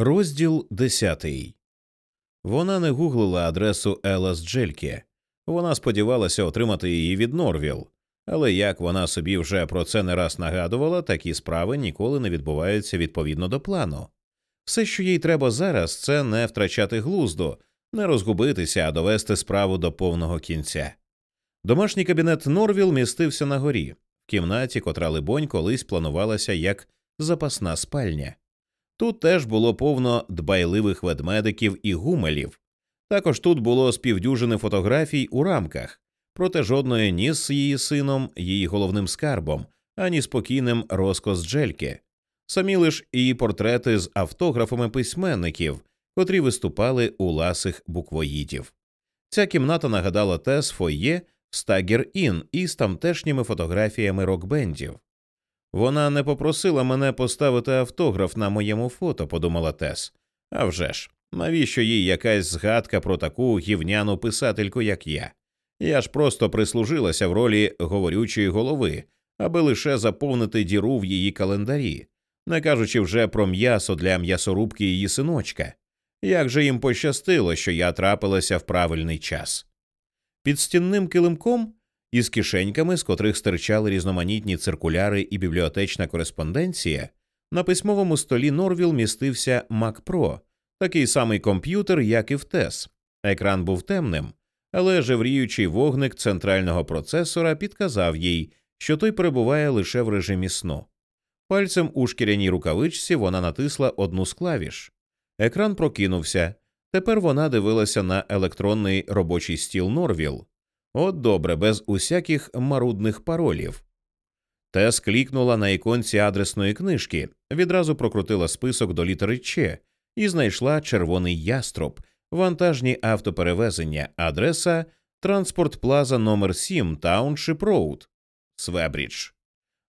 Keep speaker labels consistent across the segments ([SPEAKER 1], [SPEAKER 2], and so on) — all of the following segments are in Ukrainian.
[SPEAKER 1] Розділ десятий. Вона не гуглила адресу Елас Джельке. Вона сподівалася отримати її від Норвіл, але як вона собі вже про це не раз нагадувала, такі справи ніколи не відбуваються відповідно до плану. Все, що їй треба зараз, це не втрачати глузду, не розгубитися, а довести справу до повного кінця. Домашній кабінет Норвіл містився на горі, в кімнаті, котра, либонь, колись планувалася як запасна спальня. Тут теж було повно дбайливих ведмедиків і гумелів. Також тут було співдюжини фотографій у рамках, проте жодної ні з її сином, її головним скарбом, ані спокійним розкос Джельки. Самі лиш і портрети з автографами письменників, котрі виступали у ласих буквоїдів. Ця кімната нагадала Тес фоє Стагер Ін із тамтешніми фотографіями рок-бендів. Вона не попросила мене поставити автограф на моєму фото, подумала Тес. А вже ж, навіщо їй якась згадка про таку гівняну писательку, як я? Я ж просто прислужилася в ролі говорючої голови, аби лише заповнити діру в її календарі, не кажучи вже про м'ясо для м'ясорубки її синочка. Як же їм пощастило, що я трапилася в правильний час? Під стінним килимком із кишеньками, з котрих стирчали різноманітні циркуляри і бібліотечна кореспонденція, на письмовому столі Норвіл містився Mac Pro, такий самий комп'ютер, як і в ТЕС. Екран був темним, але жевріючий вогник центрального процесора підказав їй, що той перебуває лише в режимі сну. Пальцем у шкіряній рукавичці вона натисла одну з клавіш. Екран прокинувся. Тепер вона дивилася на електронний робочий стіл Норвіл. От добре, без усяких марудних паролів. Тес клікнула на іконці адресної книжки, відразу прокрутила список до літери Ч і знайшла червоний яструб, вантажні автоперевезення, адреса Транспорт Плаза номер 7 Тауншип Роуд, Свебрідж.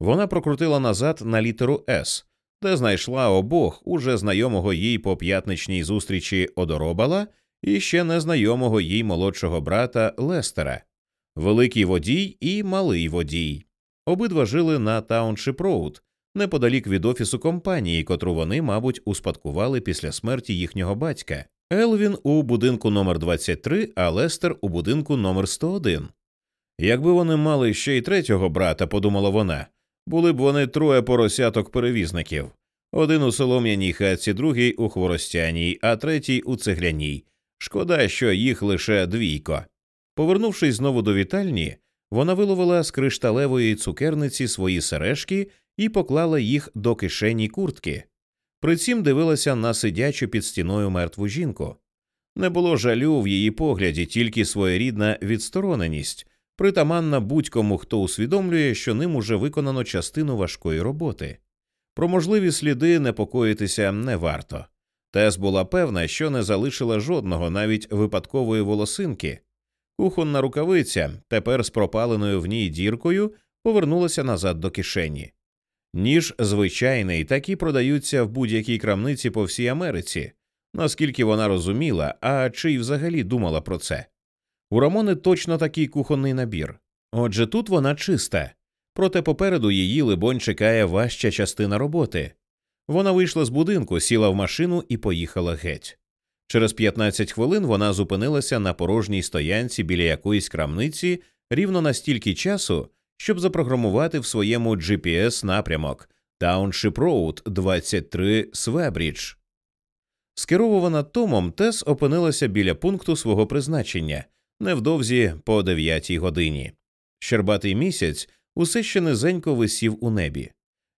[SPEAKER 1] Вона прокрутила назад на літеру С, де знайшла обох уже знайомого їй по п'ятничній зустрічі Одоробала і ще незнайомого їй молодшого брата Лестера, великий водій і малий водій. Обидва жили на Тауншип Роуд, неподалік від офісу компанії, котру вони, мабуть, успадкували після смерті їхнього батька. Елвін у будинку номер 23 а Лестер у будинку номер 101. Якби вони мали ще й третього брата, подумала вона, були б вони троє поросяток перевізників один у солом'яній хатці, другий у хворостяній, а третій у цегляній. Шкода, що їх лише двійко. Повернувшись знову до вітальні, вона виловила з кришталевої цукерниці свої сережки і поклала їх до кишені куртки. При цім дивилася на сидячу під стіною мертву жінку. Не було жалю в її погляді, тільки своєрідна відстороненість, притаманна будь-кому, хто усвідомлює, що ним уже виконано частину важкої роботи. Про можливі сліди непокоїтися не варто. Тес була певна, що не залишила жодного, навіть випадкової волосинки. Кухонна рукавиця, тепер з пропаленою в ній діркою, повернулася назад до кишені. Ніж звичайний, такі продаються в будь-якій крамниці по всій Америці, наскільки вона розуміла, а чи й взагалі думала про це. У Рамони точно такий кухонний набір. Отже, тут вона чиста, проте попереду її, либонь, чекає важча частина роботи. Вона вийшла з будинку, сіла в машину і поїхала геть. Через 15 хвилин вона зупинилася на порожній стоянці біля якоїсь крамниці рівно настільки часу, щоб запрограмувати в своєму GPS напрямок Township Road 23 Свебрідж. Скеровувана Томом, Тес опинилася біля пункту свого призначення невдовзі по 9 годині. Щербатий місяць усе ще низенько висів у небі.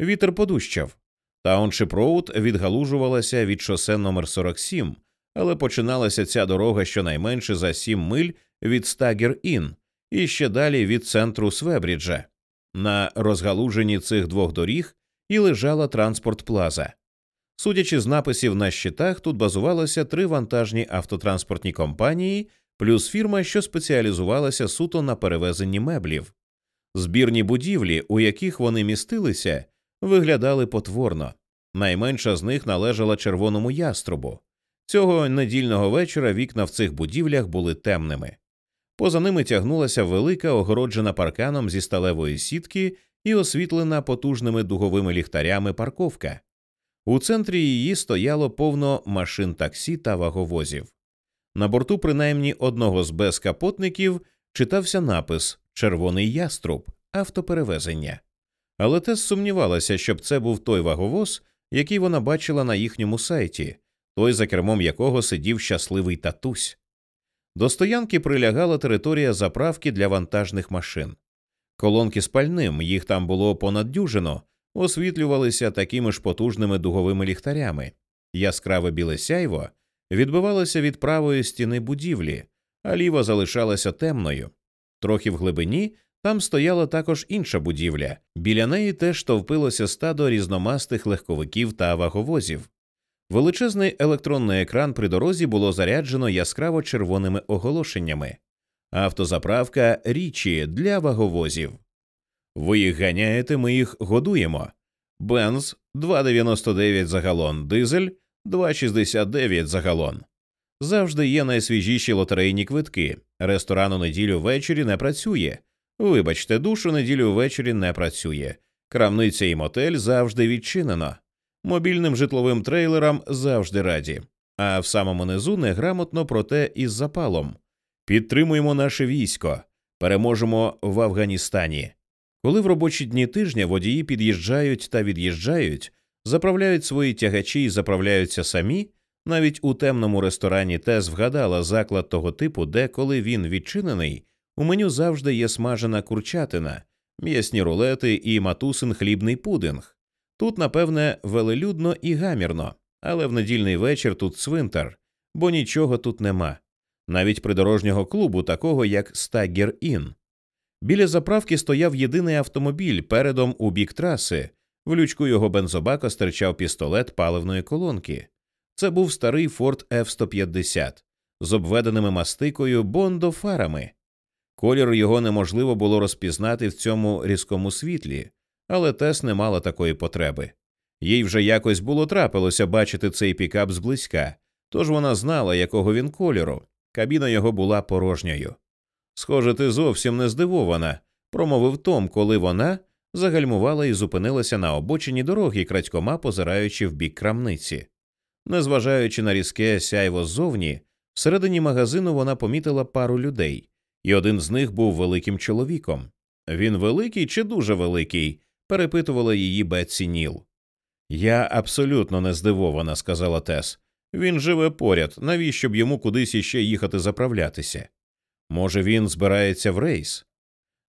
[SPEAKER 1] Вітер подущав. Тауншип відгалужувалася від шосе номер 47 але починалася ця дорога щонайменше за сім миль від Стагер Ін і ще далі від центру Свебріджа. На розгалуженні цих двох доріг і лежала транспорт плаза. Судячи з написів на щитах, тут базувалося три вантажні автотранспортні компанії, плюс фірма, що спеціалізувалася суто на перевезенні меблів. Збірні будівлі, у яких вони містилися, виглядали потворно. Найменша з них належала червоному яструбу. Цього недільного вечора вікна в цих будівлях були темними. Поза ними тягнулася велика, огороджена парканом зі сталевої сітки і освітлена потужними дуговими ліхтарями парковка. У центрі її стояло повно машин таксі та ваговозів. На борту, принаймні одного з безкапотників, читався напис Червоний яструб автоперевезення. Але Тес сумнівалася, щоб це був той ваговоз, який вона бачила на їхньому сайті, той, за кермом якого сидів щасливий татусь. До стоянки прилягала територія заправки для вантажних машин. Колонки з пальним, їх там було понад дюжино, освітлювалися такими ж потужними дуговими ліхтарями. Яскраве біле сяйво відбивалося від правої стіни будівлі, а ліва залишалася темною. Трохи в глибині там стояла також інша будівля, біля неї теж товпилося стадо різномастих легковиків та ваговозів. Величезний електронний екран при дорозі було заряджено яскраво червоними оголошеннями. Автозаправка річі для ваговозів. Ви їх ганяєте, ми їх годуємо. Бенз 2,99 за галон, дизель 2,69 за галон. Завжди є найсвіжіші лотерейні квитки. Ресторан у неділю ввечері не працює. Вибачте, душ у неділю ввечері не працює. Крамниця і мотель завжди відчинено. Мобільним житловим трейлерам завжди раді. А в самому низу неграмотно проте із запалом. Підтримуємо наше військо, переможемо в Афганістані. Коли в робочі дні тижня водії під'їжджають та від'їжджають, заправляють свої тягачі і заправляються самі, навіть у темному ресторані Тес вгадала заклад того типу, де, коли він відчинений, у меню завжди є смажена курчатина, м'ясні рулети і матусин хлібний пудинг. Тут, напевне, велелюдно і гамірно, але в недільний вечір тут цвинтар, бо нічого тут нема. Навіть придорожнього клубу, такого як Стаггер Ін. Біля заправки стояв єдиний автомобіль передом у бік траси. В лючку його бензобака стирчав пістолет паливної колонки. Це був старий Ford F-150 з обведеними мастикою бондофарами. Колір його неможливо було розпізнати в цьому різкому світлі, але Тес не мала такої потреби. Їй вже якось було трапилося бачити цей пікап зблизька, тож вона знала, якого він кольору. Кабіна його була порожньою. Схоже, ти зовсім не здивована, промовив Том, коли вона загальмувала і зупинилася на обочині дороги, крадькома позираючи в бік крамниці. Незважаючи на різке сяйво ззовні, всередині магазину вона помітила пару людей, і один з них був великим чоловіком. Він великий чи дуже великий? перепитувала її Бетсі Ніл. Я абсолютно не здивована, сказала Тес. Він живе поряд, навіщо б йому кудись іще їхати заправлятися? Може, він збирається в рейс?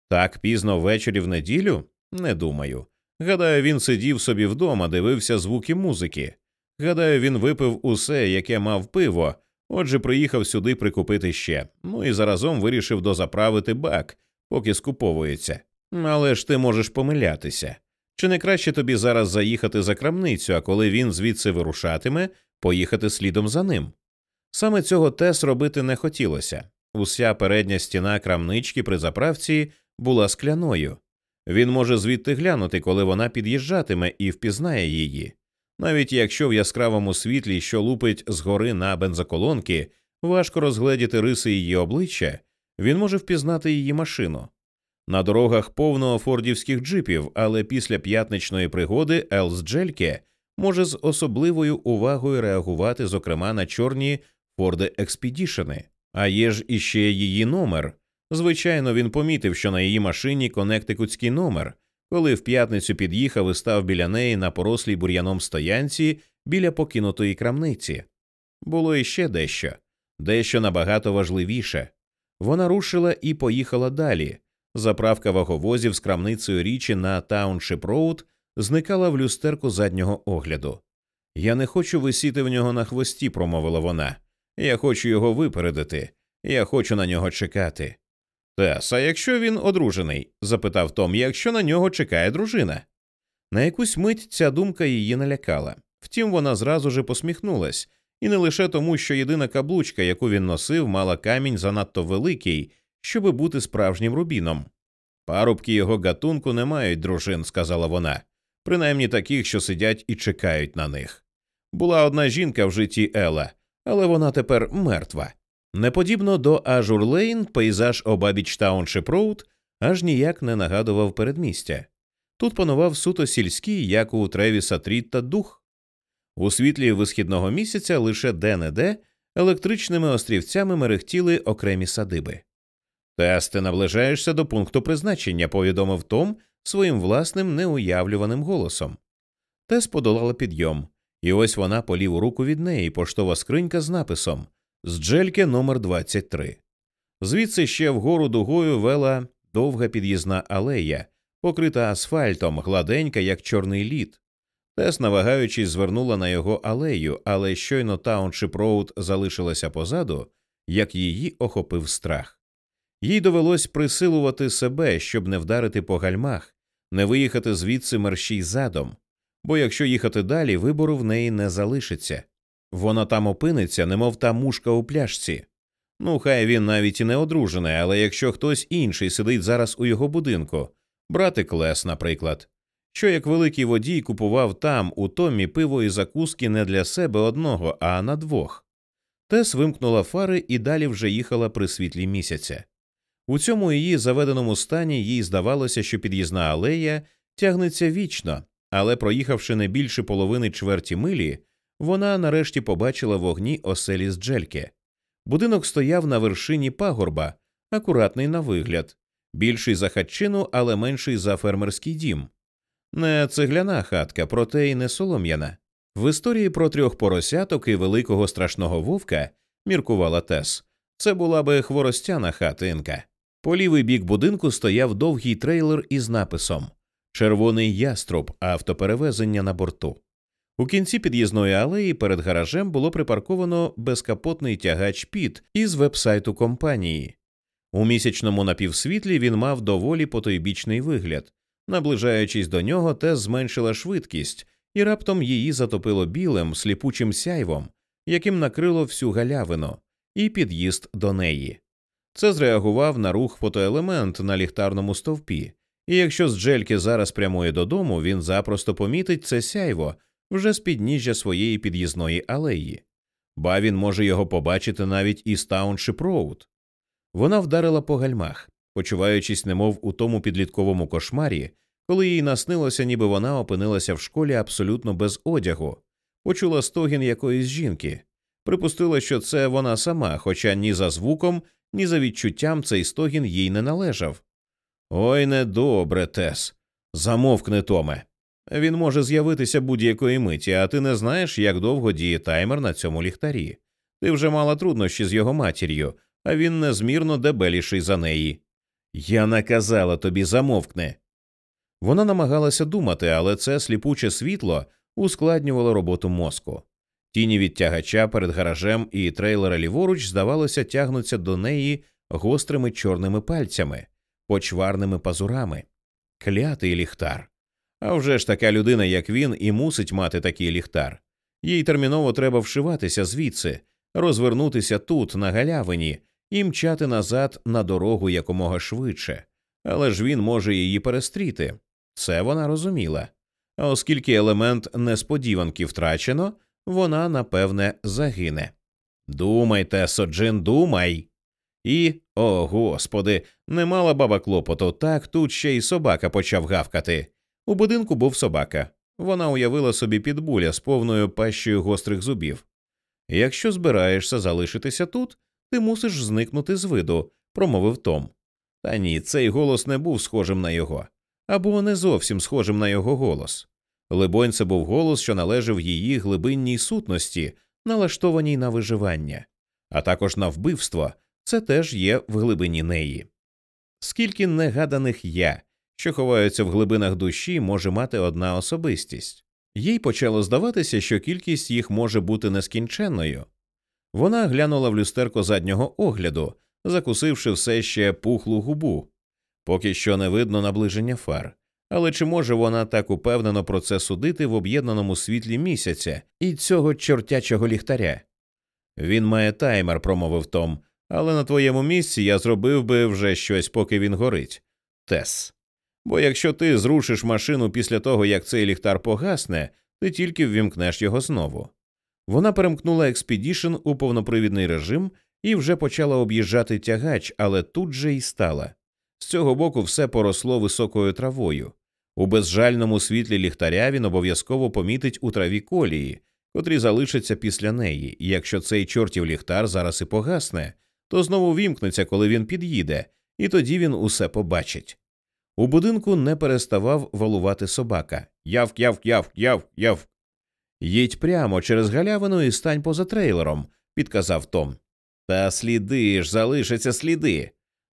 [SPEAKER 1] Так пізно ввечері в неділю? Не думаю. Гадаю, він сидів собі вдома, дивився звуки музики. Гадаю, він випив усе, яке мав пиво, отже, приїхав сюди прикупити ще, ну і заразом вирішив дозаправити бак, поки скуповується. Але ж ти можеш помилятися. Чи не краще тобі зараз заїхати за крамницю, а коли він звідси вирушатиме, поїхати слідом за ним? Саме цього Тес робити не хотілося. Уся передня стіна крамнички при заправці була скляною. Він може звідти глянути, коли вона під'їжджатиме і впізнає її. Навіть якщо в яскравому світлі, що лупить згори на бензоколонки, важко розгледіти риси її обличчя, він може впізнати її машину. На дорогах повно фордівських джипів, але після п'ятничної пригоди Елс Джельке може з особливою увагою реагувати, зокрема на чорні Форди Експедішени. А є ж іще її номер. Звичайно, він помітив, що на її машині коннектикутський номер, коли в п'ятницю під'їхав і став біля неї на порослій бур'яном стоянці біля покинутої крамниці. Було іще дещо, дещо набагато важливіше. Вона рушила і поїхала далі. Заправка ваговозів з крамницею Річі на Тауншип Роуд зникала в люстерку заднього огляду. Я не хочу висіти в нього на хвості, промовила вона. Я хочу його випередити, я хочу на нього чекати. Тес, а якщо він одружений? запитав Том, якщо на нього чекає дружина. На якусь мить ця думка її налякала. Втім, вона зразу же посміхнулась, і не лише тому, що єдина каблучка, яку він носив, мала камінь занадто великий, щоби бути справжнім рубіном. Парубки його гатунку не мають дружин, сказала вона, принаймні таких, що сидять і чекають на них. Була одна жінка в житті Ела, але вона тепер мертва. Неподібно до Ажур Лейн, пейзаж обабіч Тауншип Роуд аж ніяк не нагадував передмістя. Тут панував суто сільський, як у Тревіса Трітта дух. У світлі висхідного місяця лише де-не-де електричними острівцями мерехтіли окремі садиби. Тес, ти наближаєшся до пункту призначення, повідомив Том своїм власним неуявлюваним голосом. Тес подолала підйом, і ось вона по ліву руку від неї поштова скринька з написом Стжельке номер 23 Звідси ще вгору дугою вела довга під'їзна алея, покрита асфальтом, гладенька, як чорний лід. Тес, не вагаючись, звернула на його алею, але щойно Тауншип Роуд залишилася позаду, як її охопив страх. Їй довелось присилувати себе, щоб не вдарити по гальмах, не виїхати звідси мерщій задом, бо якщо їхати далі, вибору в неї не залишиться. Вона там опиниться, немов та мушка у пляшці. Ну, хай він навіть і не одружений, але якщо хтось інший сидить зараз у його будинку, братик Лес, наприклад, що як великий водій купував там, у Томі, пиво і закуски не для себе одного, а на двох. Тес вимкнула фари і далі вже їхала при світлі місяця. У цьому її заведеному стані їй здавалося, що під'їзна алея тягнеться вічно, але проїхавши не більше половини чверті милі, вона нарешті побачила вогні оселі з Джельки. Будинок стояв на вершині пагорба, акуратний на вигляд, більший за хатчину, але менший за фермерський дім. Не цегляна хатка, проте й не солом'яна. В історії про трьох поросяток і великого страшного вовка міркувала Тес. Це була би хворостяна хатинка. По лівий бік будинку стояв довгий трейлер із написом Червоний яструб автоперевезення на борту. У кінці під'їзної алеї перед гаражем було припарковано безкапотний тягач піт із вебсайту компанії. У місячному напівсвітлі він мав доволі потойбічний вигляд. Наближаючись до нього, Тес зменшила швидкість, і раптом її затопило білим, сліпучим сяйвом, яким накрило всю галявину, і під'їзд до неї. Це зреагував на рух фотоелемент на ліхтарному стовпі, і якщо Стжельке зараз прямує додому, він запросто помітить це сяйво вже з підніжжя своєї під'їзної алеї, ба він може його побачити навіть із Тауншип Роуд. Вона вдарила по гальмах, почуваючись, немов у тому підлітковому кошмарі, коли їй наснилося, ніби вона опинилася в школі абсолютно без одягу, почула стогін якоїсь жінки, припустила, що це вона сама, хоча ні за звуком, ні за відчуттям цей стогін їй не належав. Ой, недобре, Тес. Замовкни, Томе. Він може з'явитися будь-якої миті, а ти не знаєш, як довго діє таймер на цьому ліхтарі. Ти вже мала труднощі з його матір'ю, а він незмірно дебеліший за неї. Я наказала тобі замовкни. Вона намагалася думати, але це сліпуче світло ускладнювало роботу мозку. Тіні від тягача перед гаражем і трейлера ліворуч, здавалося, тягнуться до неї гострими чорними пальцями, почварними пазурами. Клятий ліхтар. А вже ж така людина, як він, і мусить мати такий ліхтар. Їй терміново треба вшиватися звідси, розвернутися тут, на галявині, і мчати назад на дорогу якомога швидше. Але ж він може її перестріти. Це вона розуміла. А оскільки елемент несподіванки втрачено, вона напевне загине. Думай, Тесо Джин, думай. І, о господи, не мала баба клопоту, так тут ще й собака почав гавкати. У будинку був собака. Вона уявила собі підбуля з повною пащею гострих зубів. Якщо збираєшся залишитися тут, ти мусиш зникнути з виду, промовив Том. Та ні, цей голос не був схожим на його, або не зовсім схожим на його голос. Либонь, це був голос, що належав її глибинній сутності, налаштованій на виживання, а також на вбивство, це теж є в глибині неї. Скільки негаданих я, що ховаються в глибинах душі, може мати одна особистість. Їй почало здаватися, що кількість їх може бути нескінченною. Вона глянула в люстерко заднього огляду, закусивши все ще пухлу губу, поки що не видно наближення фар. Але чи може вона так упевнено про це судити в об'єднаному світлі місяця і цього чортячого ліхтаря? Він має таймер, промовив Том, але на твоєму місці я зробив би вже щось, поки він горить. Тес. Бо якщо ти зрушиш машину після того, як цей ліхтар погасне, ти тільки ввімкнеш його знову. Вона перемкнула експедішн у повнопривідний режим і вже почала об'їжджати тягач, але тут же й стала. З цього боку все поросло високою травою. У безжальному світлі ліхтаря він обов'язково помітить у траві колії, котрі залишаться після неї, і якщо цей чортів ліхтар зараз і погасне, то знову вімкнеться, коли він під'їде, і тоді він усе побачить. У будинку не переставав валувати собака. Явк, явк, явк, явк, явк. Їдь прямо через галявину і стань поза трейлером, підказав Том. Та сліди ж, залишаться сліди.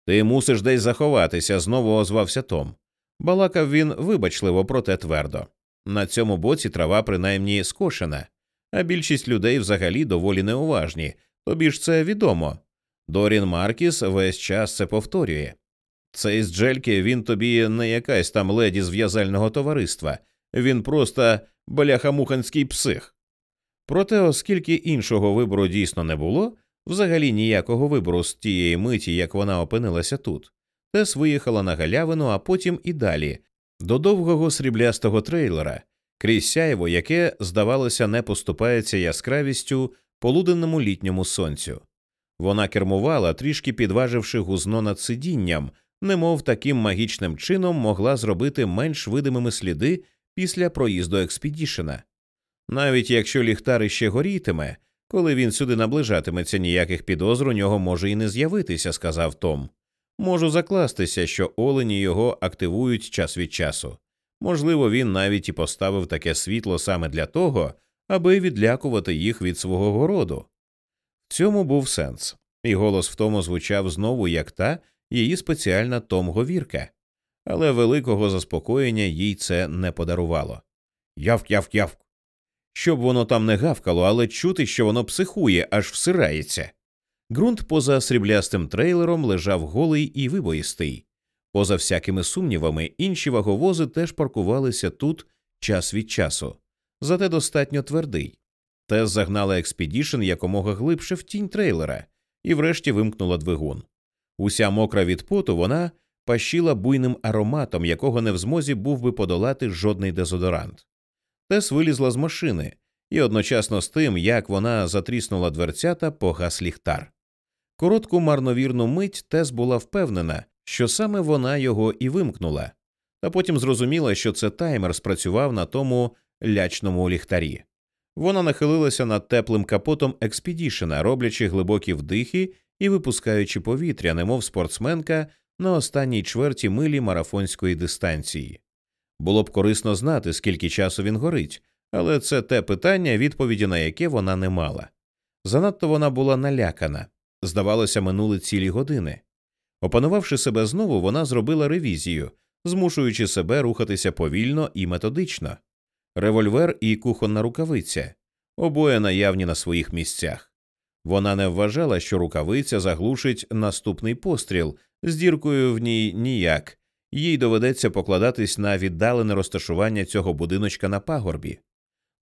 [SPEAKER 1] Ти мусиш десь заховатися, знову озвався Том. Балакав він вибачливо, проте твердо. На цьому боці трава принаймні скошена, а більшість людей взагалі доволі неуважні, тобі ж це відомо. Дорін Маркіс весь час це повторює. Цей з Джельки він тобі не якась там леді з в'язального товариства, він просто бляхамуханський псих. Проте, оскільки іншого вибору дійсно не було, взагалі ніякого вибору з тієї миті, як вона опинилася тут, Тес виїхала на галявину, а потім і далі, до довгого сріблястого трейлера, крізь сяйво, яке, здавалося, не поступається яскравістю полуденному літньому сонцю. Вона кермувала, трішки підваживши гузно над сидінням, немов таким магічним чином могла зробити менш видимими сліди після проїзду експедішена. Навіть якщо ліхтар іще горітиме, коли він сюди наближатиметься, ніяких підозр у нього може і не з'явитися, сказав Том. Можу закластися, що олені його активують час від часу. Можливо, він навіть і поставив таке світло саме для того, аби відлякувати їх від свого городу. В цьому був сенс, і голос в тому звучав знову як та її спеціальна том говірка, але великого заспокоєння їй це не подарувало. Явк, явк, явк. Щоб воно там не гавкало, але чути, що воно психує, аж всирається. Ґрунт поза сріблястим трейлером лежав голий і вибоїстий. Поза всякими сумнівами, інші ваговози теж паркувалися тут час від часу, зате достатньо твердий. Тес загнала експедішн якомога глибше в тінь трейлера і врешті вимкнула двигун. Уся мокра від поту вона пащила буйним ароматом, якого не в змозі був би подолати жодний дезодорант. Тес вилізла з машини, і одночасно з тим, як вона затріснула дверцята, погас ліхтар. Коротку марновірну мить Тес була впевнена, що саме вона його і вимкнула, та потім зрозуміла, що це таймер спрацював на тому лячному ліхтарі. Вона нахилилася над теплим капотом експедішена, роблячи глибокі вдихи і випускаючи повітря, немов спортсменка на останній чверті милі марафонської дистанції. Було б корисно знати, скільки часу він горить, але це те питання, відповіді на яке вона не мала. Занадто вона була налякана. Здавалося, минули цілі години. Опанувавши себе знову, вона зробила ревізію, змушуючи себе рухатися повільно і методично. Револьвер і кухонна рукавиця обоє наявні на своїх місцях. Вона не вважала, що рукавиця заглушить наступний постріл з діркою в ній ніяк, їй доведеться покладатись на віддалене розташування цього будиночка на пагорбі.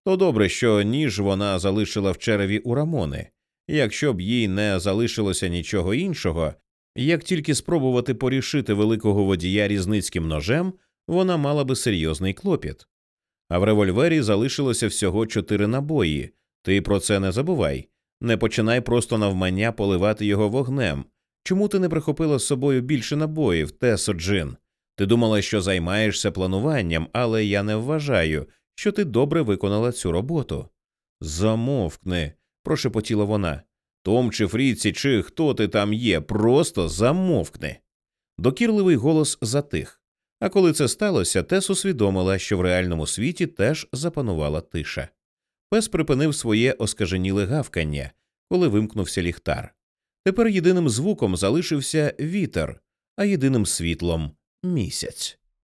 [SPEAKER 1] То добре, що ніж вона залишила в череві у Рамони, якщо б їй не залишилося нічого іншого, як тільки спробувати порішити великого водія різницьким ножем, вона мала би серйозний клопіт. А в револьвері залишилося всього чотири набої. Ти про це не забувай. Не починай просто навмання поливати його вогнем. Чому ти не прихопила з собою більше набоїв, Тесо Джин? Ти думала, що займаєшся плануванням, але я не вважаю, що ти добре виконала цю роботу. Замовкни, прошепотіла вона. Том чи Фріці, чи хто ти там є, просто замовкни. Докірливий голос затих. А коли це сталося, Тес усвідомила, що в реальному світі теж запанувала тиша. Пес припинив своє оскаженіле гавкання, коли вимкнувся ліхтар. Тепер єдиним звуком залишився вітер, а єдиним світлом місяць.